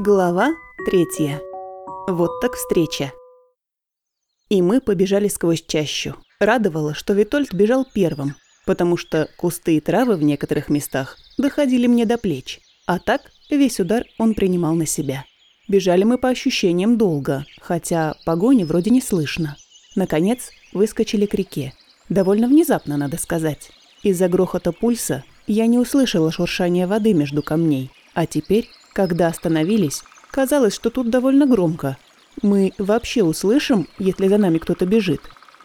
Глава третья. Вот так встреча. И мы побежали сквозь чащу. Радовало, что Витольд бежал первым, потому что кусты и травы в некоторых местах доходили мне до плеч. А так весь удар он принимал на себя. Бежали мы по ощущениям долго, хотя погони вроде не слышно. Наконец, выскочили к реке. Довольно внезапно, надо сказать. Из-за грохота пульса я не услышала шуршания воды между камней, а теперь когда остановились, казалось, что тут довольно громко. Мы вообще услышим, если за нами кто-то бежит.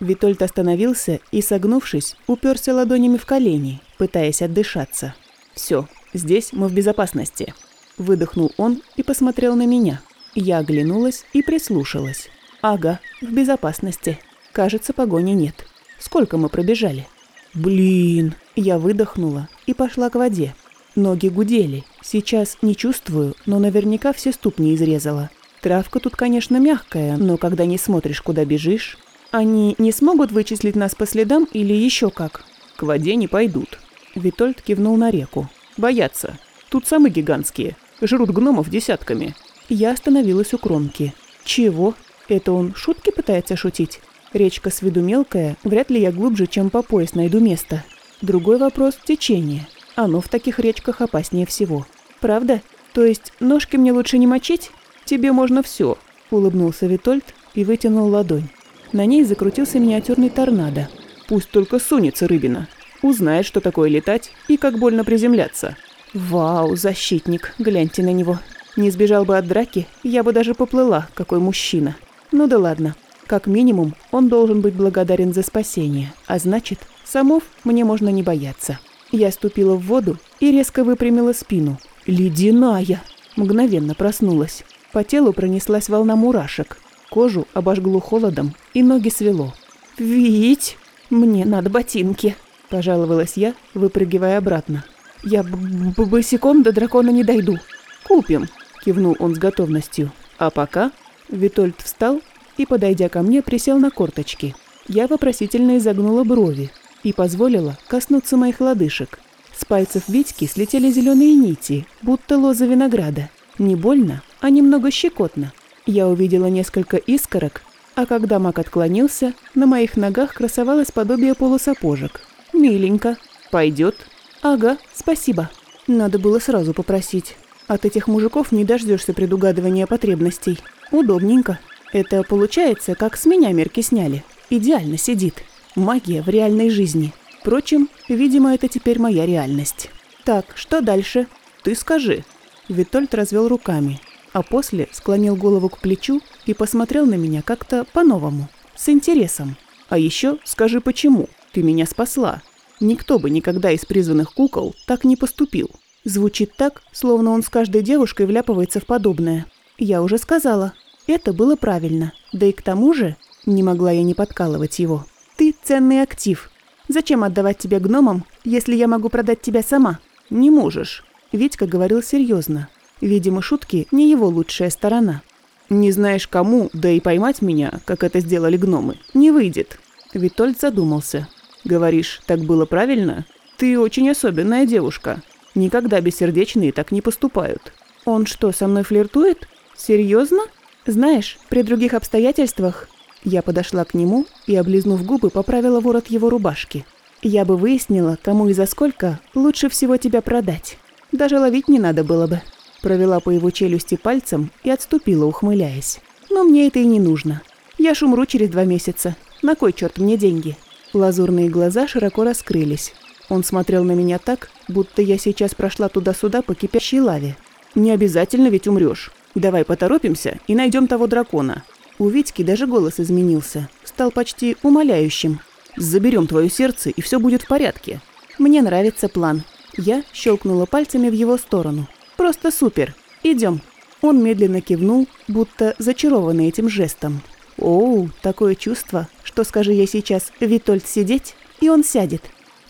Витольд остановился и, согнувшись, уперся ладонями в колени, пытаясь отдышаться. Все, здесь мы в безопасности. Выдохнул он и посмотрел на меня. Я оглянулась и прислушалась. Ага, в безопасности. Кажется, погони нет. Сколько мы пробежали? Блин. Я выдохнула и пошла к воде. Ноги гудели. Сейчас не чувствую, но наверняка все ступни изрезала. Травка тут, конечно, мягкая, но когда не смотришь, куда бежишь... Они не смогут вычислить нас по следам или еще как? К воде не пойдут. Витольд кивнул на реку. Боятся. Тут самые гигантские. Жрут гномов десятками. Я остановилась у кромки. Чего? Это он шутки пытается шутить? Речка с виду мелкая, вряд ли я глубже, чем по пояс найду место. Другой вопрос – течение. Оно в таких речках опаснее всего. Правда? То есть ножки мне лучше не мочить? Тебе можно все, улыбнулся Витольд и вытянул ладонь. На ней закрутился миниатюрный торнадо. Пусть только сунется рыбина. Узнает, что такое летать и как больно приземляться. Вау, защитник, гляньте на него. Не сбежал бы от драки, я бы даже поплыла, какой мужчина. Ну да ладно. Как минимум, он должен быть благодарен за спасение, а значит, самов мне можно не бояться. Я ступила в воду и резко выпрямила спину. Ледяная! Мгновенно проснулась. По телу пронеслась волна мурашек. Кожу обожгло холодом и ноги свело. «Вить! Мне надо ботинки!» – пожаловалась я, выпрыгивая обратно. «Я б -б босиком до дракона не дойду». «Купим!» – кивнул он с готовностью. А пока Витольд встал и, подойдя ко мне, присел на корточки. Я вопросительно изогнула брови, и позволила коснуться моих лодыжек. С пальцев Витьки слетели зеленые нити, будто лоза винограда. Не больно, а немного щекотно. Я увидела несколько искорок, а когда маг отклонился, на моих ногах красовалось подобие полусапожек. Миленько. Пойдет? Ага, спасибо. Надо было сразу попросить. От этих мужиков не дождешься предугадывания потребностей. Удобненько. Это получается, как с меня мерки сняли. Идеально сидит. Магия в реальной жизни. Впрочем, видимо, это теперь моя реальность. Так, что дальше? Ты скажи. Витольд развел руками, а после склонил голову к плечу и посмотрел на меня как-то по-новому, с интересом. А еще скажи почему. Ты меня спасла. Никто бы никогда из призванных кукол так не поступил. Звучит так, словно он с каждой девушкой вляпывается в подобное. Я уже сказала. Это было правильно. Да и к тому же не могла я не подкалывать его. Ты ценный актив. Зачем отдавать тебя гномам, если я могу продать тебя сама? Не можешь. Витька говорил серьезно. Видимо, шутки не его лучшая сторона. Не знаешь кому, да и поймать меня, как это сделали гномы, не выйдет. Витольд задумался. Говоришь, так было правильно? Ты очень особенная девушка. Никогда бессердечные так не поступают. Он что, со мной флиртует? Серьезно? Знаешь, при других обстоятельствах я подошла к нему и, облизнув губы, поправила ворот его рубашки. Я бы выяснила, кому и за сколько лучше всего тебя продать. Даже ловить не надо было бы. Провела по его челюсти пальцем и отступила, ухмыляясь. Но мне это и не нужно. Я ж через два месяца. На кой черт мне деньги? Лазурные глаза широко раскрылись. Он смотрел на меня так, будто я сейчас прошла туда-сюда по кипящей лаве. Не обязательно ведь умрешь. Давай поторопимся и найдем того дракона. У Витьки даже голос изменился, стал почти умоляющим. «Заберем твое сердце, и все будет в порядке». «Мне нравится план». Я щелкнула пальцами в его сторону. «Просто супер. Идем». Он медленно кивнул, будто зачарованный этим жестом. «Оу, такое чувство, что, скажи я сейчас, Витольд сидеть, и он сядет.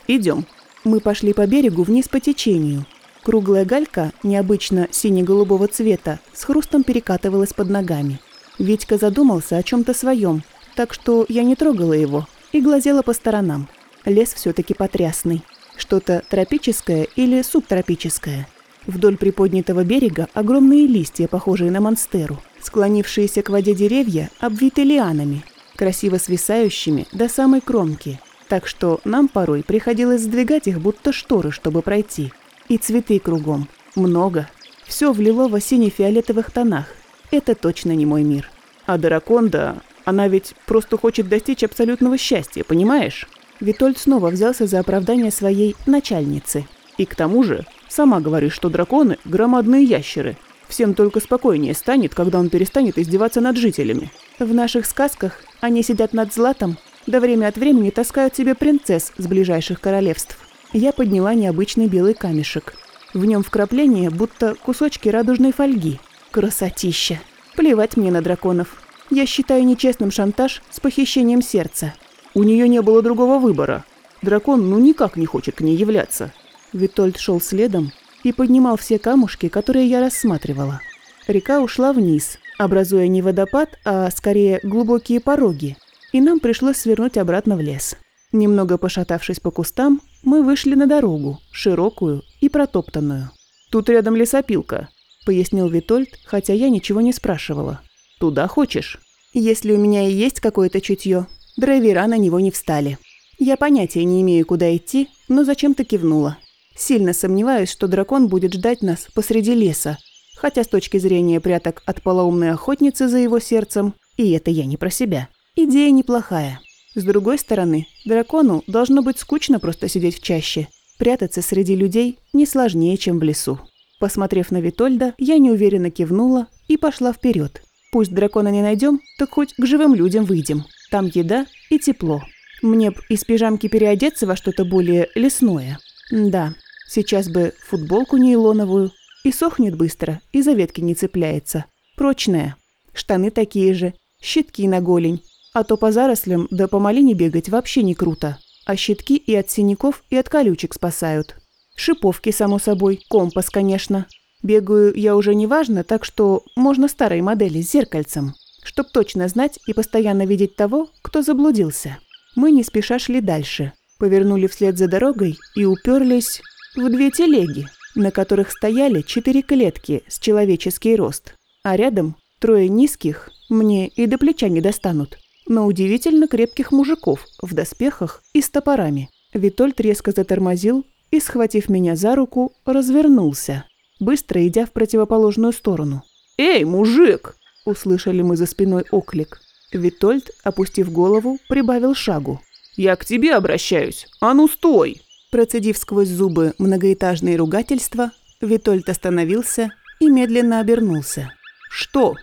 Идем». Мы пошли по берегу вниз по течению. Круглая галька, необычно сине-голубого цвета, с хрустом перекатывалась под ногами. Витька задумался о чем-то своем, так что я не трогала его и глазела по сторонам. Лес все-таки потрясный. Что-то тропическое или субтропическое. Вдоль приподнятого берега огромные листья, похожие на монстеру. Склонившиеся к воде деревья обвиты лианами, красиво свисающими до самой кромки. Так что нам порой приходилось сдвигать их, будто шторы, чтобы пройти. И цветы кругом. Много. Все в осенне-фиолетовых тонах. Это точно не мой мир. А Драконда, она ведь просто хочет достичь абсолютного счастья, понимаешь? Витольд снова взялся за оправдание своей начальницы. И к тому же, сама говоришь, что драконы – громадные ящеры – Всем только спокойнее станет, когда он перестанет издеваться над жителями. В наших сказках они сидят над златом, да время от времени таскают себе принцесс с ближайших королевств. Я подняла необычный белый камешек. В нем вкрапление, будто кусочки радужной фольги. Красотища. Плевать мне на драконов. Я считаю нечестным шантаж с похищением сердца. У нее не было другого выбора. Дракон ну никак не хочет к ней являться. Витольд шел следом, и поднимал все камушки, которые я рассматривала. Река ушла вниз, образуя не водопад, а скорее глубокие пороги, и нам пришлось свернуть обратно в лес. Немного пошатавшись по кустам, мы вышли на дорогу, широкую и протоптанную. «Тут рядом лесопилка», — пояснил Витольд, хотя я ничего не спрашивала. «Туда хочешь?» «Если у меня и есть какое-то чутье, драйвера на него не встали. Я понятия не имею, куда идти, но зачем-то кивнула. Сильно сомневаюсь, что дракон будет ждать нас посреди леса. Хотя с точки зрения пряток от полоумной охотницы за его сердцем, и это я не про себя, идея неплохая. С другой стороны, дракону должно быть скучно просто сидеть в чаще. Прятаться среди людей не сложнее, чем в лесу. Посмотрев на Витольда, я неуверенно кивнула и пошла вперед. Пусть дракона не найдем, так хоть к живым людям выйдем. Там еда и тепло. Мне б из пижамки переодеться во что-то более лесное. Да, Сейчас бы футболку нейлоновую. И сохнет быстро, и за ветки не цепляется. Прочная. Штаны такие же. Щитки на голень. А то по зарослям да по малине бегать вообще не круто. А щитки и от синяков, и от колючек спасают. Шиповки, само собой. Компас, конечно. Бегаю я уже неважно, так что можно старой модели с зеркальцем. Чтоб точно знать и постоянно видеть того, кто заблудился. Мы не спеша шли дальше. Повернули вслед за дорогой и уперлись в две телеги, на которых стояли четыре клетки с человеческий рост, а рядом трое низких, мне и до плеча не достанут, но удивительно крепких мужиков в доспехах и с топорами. Витольд резко затормозил и, схватив меня за руку, развернулся, быстро идя в противоположную сторону. «Эй, мужик!» – услышали мы за спиной оклик. Витольд, опустив голову, прибавил шагу. «Я к тебе обращаюсь. А ну стой!» Процедив сквозь зубы многоэтажные ругательства, Витольд остановился и медленно обернулся. «Что?»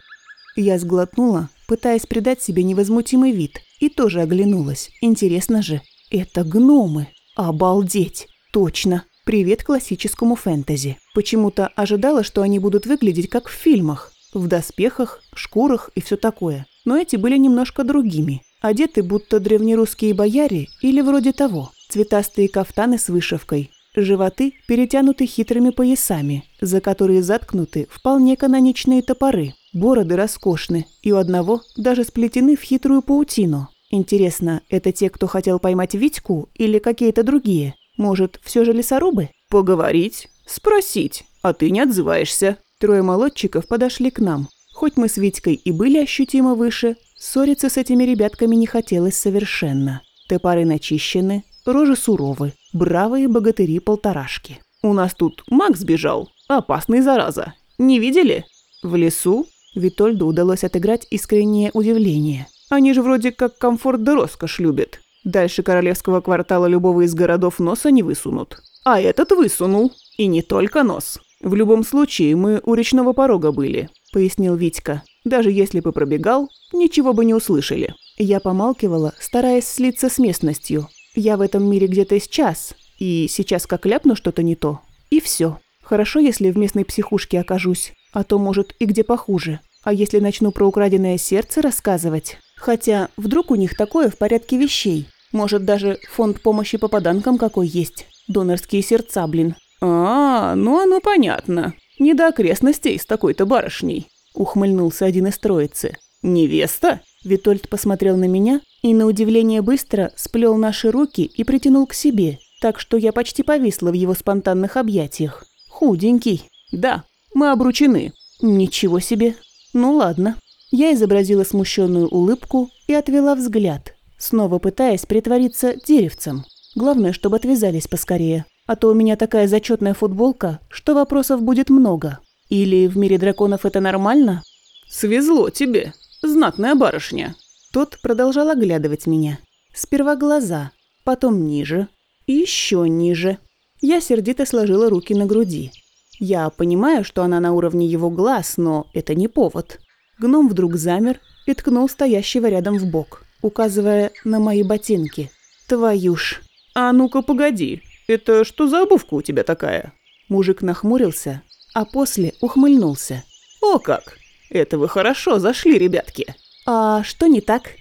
Я сглотнула, пытаясь придать себе невозмутимый вид, и тоже оглянулась. Интересно же, это гномы. Обалдеть! Точно! Привет классическому фэнтези. Почему-то ожидала, что они будут выглядеть как в фильмах. В доспехах, шкурах и все такое. Но эти были немножко другими. Одеты будто древнерусские бояре или вроде того цветастые кафтаны с вышивкой, животы перетянуты хитрыми поясами, за которые заткнуты вполне каноничные топоры, бороды роскошны, и у одного даже сплетены в хитрую паутину. Интересно, это те, кто хотел поймать Витьку или какие-то другие? Может, все же лесорубы? Поговорить, спросить, а ты не отзываешься. Трое молодчиков подошли к нам. Хоть мы с Витькой и были ощутимо выше, ссориться с этими ребятками не хотелось совершенно. Топоры начищены, рожи суровы, бравые богатыри-полторашки. «У нас тут Макс сбежал, опасный зараза. Не видели?» В лесу Витольду удалось отыграть искреннее удивление. Они же вроде как комфорт да роскошь любят. Дальше королевского квартала любого из городов носа не высунут. А этот высунул. И не только нос. В любом случае, мы у речного порога были, пояснил Витька. Даже если бы пробегал, ничего бы не услышали. Я помалкивала, стараясь слиться с местностью, я в этом мире где-то сейчас, и сейчас как ляпну что-то не то, и все. Хорошо, если в местной психушке окажусь, а то, может, и где похуже. А если начну про украденное сердце рассказывать? Хотя, вдруг у них такое в порядке вещей? Может, даже фонд помощи попаданкам какой есть? Донорские сердца, блин. «А, ну оно понятно. Не до окрестностей с такой-то барышней», — ухмыльнулся один из троицы. «Невеста?» Витольд посмотрел на меня и, на удивление быстро, сплел наши руки и притянул к себе, так что я почти повисла в его спонтанных объятиях. Худенький. Да, мы обручены. Ничего себе. Ну ладно. Я изобразила смущенную улыбку и отвела взгляд, снова пытаясь притвориться деревцем. Главное, чтобы отвязались поскорее, а то у меня такая зачетная футболка, что вопросов будет много. Или в мире драконов это нормально? Свезло тебе, знатная барышня. Тот продолжал оглядывать меня. Сперва глаза, потом ниже, и еще ниже. Я сердито сложила руки на груди. Я понимаю, что она на уровне его глаз, но это не повод. Гном вдруг замер и ткнул стоящего рядом в бок, указывая на мои ботинки. Твою ж. А ну-ка погоди, это что за обувка у тебя такая? Мужик нахмурился, а после ухмыльнулся. О как! Это вы хорошо зашли, ребятки. А что не так?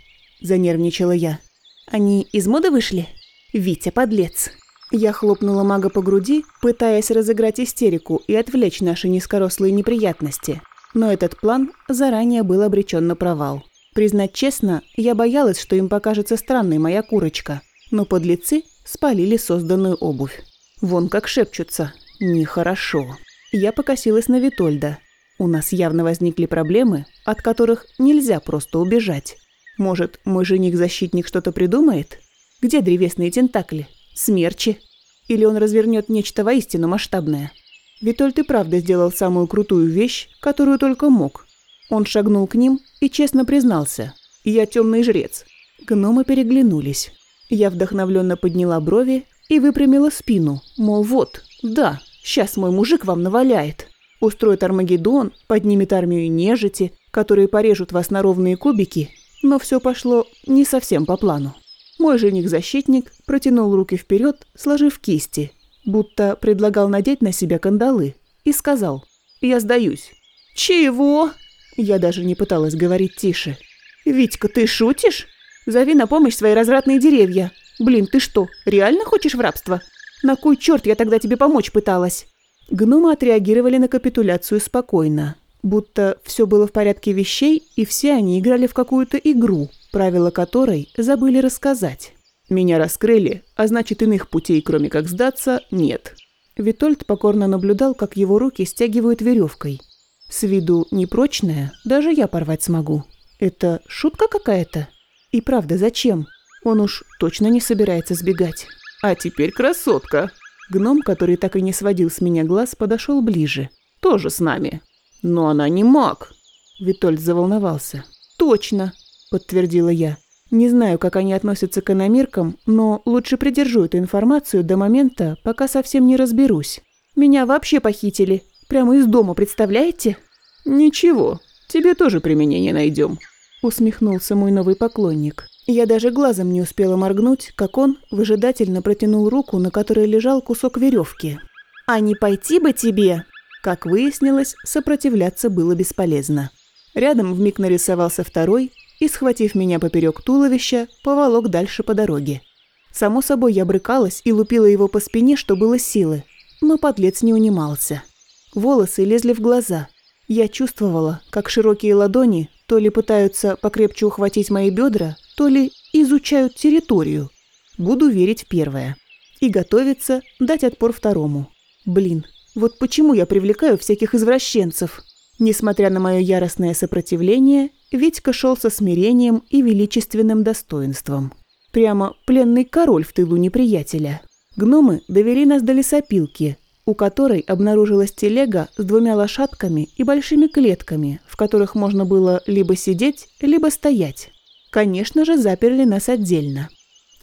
Занервничала я. Они из моды вышли? Витя, подлец. Я хлопнула мага по груди, пытаясь разыграть истерику и отвлечь наши низкорослые неприятности. Но этот план заранее был обречен на провал. Признать честно, я боялась, что им покажется странной моя курочка. Но подлецы спалили созданную обувь. Вон как шепчутся. Нехорошо. Я покосилась на Витольда. У нас явно возникли проблемы, от которых нельзя просто убежать. Может, мой жених-защитник что-то придумает? Где древесные тентакли? Смерчи? Или он развернет нечто воистину масштабное? Витольд и правда сделал самую крутую вещь, которую только мог. Он шагнул к ним и честно признался. «Я темный жрец». Гномы переглянулись. Я вдохновленно подняла брови и выпрямила спину, мол, вот, да, сейчас мой мужик вам наваляет. Устроит Армагеддон, поднимет армию нежити, которые порежут вас на ровные кубики, но все пошло не совсем по плану. Мой жених-защитник протянул руки вперед, сложив кисти, будто предлагал надеть на себя кандалы, и сказал «Я сдаюсь». «Чего?» Я даже не пыталась говорить тише. «Витька, ты шутишь? Зови на помощь свои развратные деревья. Блин, ты что, реально хочешь в рабство? На кой черт я тогда тебе помочь пыталась?» Гномы отреагировали на капитуляцию спокойно, будто все было в порядке вещей, и все они играли в какую-то игру, правила которой забыли рассказать. Меня раскрыли, а значит иных путей, кроме как сдаться, нет. Витольд покорно наблюдал, как его руки стягивают веревкой. С виду непрочная, даже я порвать смогу. Это шутка какая-то? И правда, зачем? Он уж точно не собирается сбегать. А теперь красотка. Гном, который так и не сводил с меня глаз, подошел ближе. Тоже с нами. Но она не маг. Витольд заволновался. Точно, подтвердила я. Не знаю, как они относятся к иномиркам, но лучше придержу эту информацию до момента, пока совсем не разберусь. Меня вообще похитили. Прямо из дома, представляете? Ничего, тебе тоже применение найдем. Усмехнулся мой новый поклонник. Я даже глазом не успела моргнуть, как он выжидательно протянул руку, на которой лежал кусок веревки. «А не пойти бы тебе!» Как выяснилось, сопротивляться было бесполезно. Рядом вмиг нарисовался второй и, схватив меня поперек туловища, поволок дальше по дороге. Само собой, я брыкалась и лупила его по спине, что было силы, но подлец не унимался. Волосы лезли в глаза. Я чувствовала, как широкие ладони то ли пытаются покрепче ухватить мои бедра, то ли изучают территорию. Буду верить в первое. И готовиться дать отпор второму. Блин, вот почему я привлекаю всяких извращенцев? Несмотря на мое яростное сопротивление, Витька шел со смирением и величественным достоинством. Прямо пленный король в тылу неприятеля. Гномы довели нас до лесопилки, у которой обнаружилась телега с двумя лошадками и большими клетками, в которых можно было либо сидеть, либо стоять. Конечно же, заперли нас отдельно.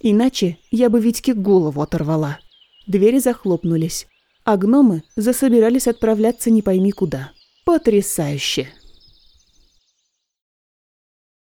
Иначе я бы Витьке голову оторвала. Двери захлопнулись, а гномы засобирались отправляться не пойми куда. Потрясающе!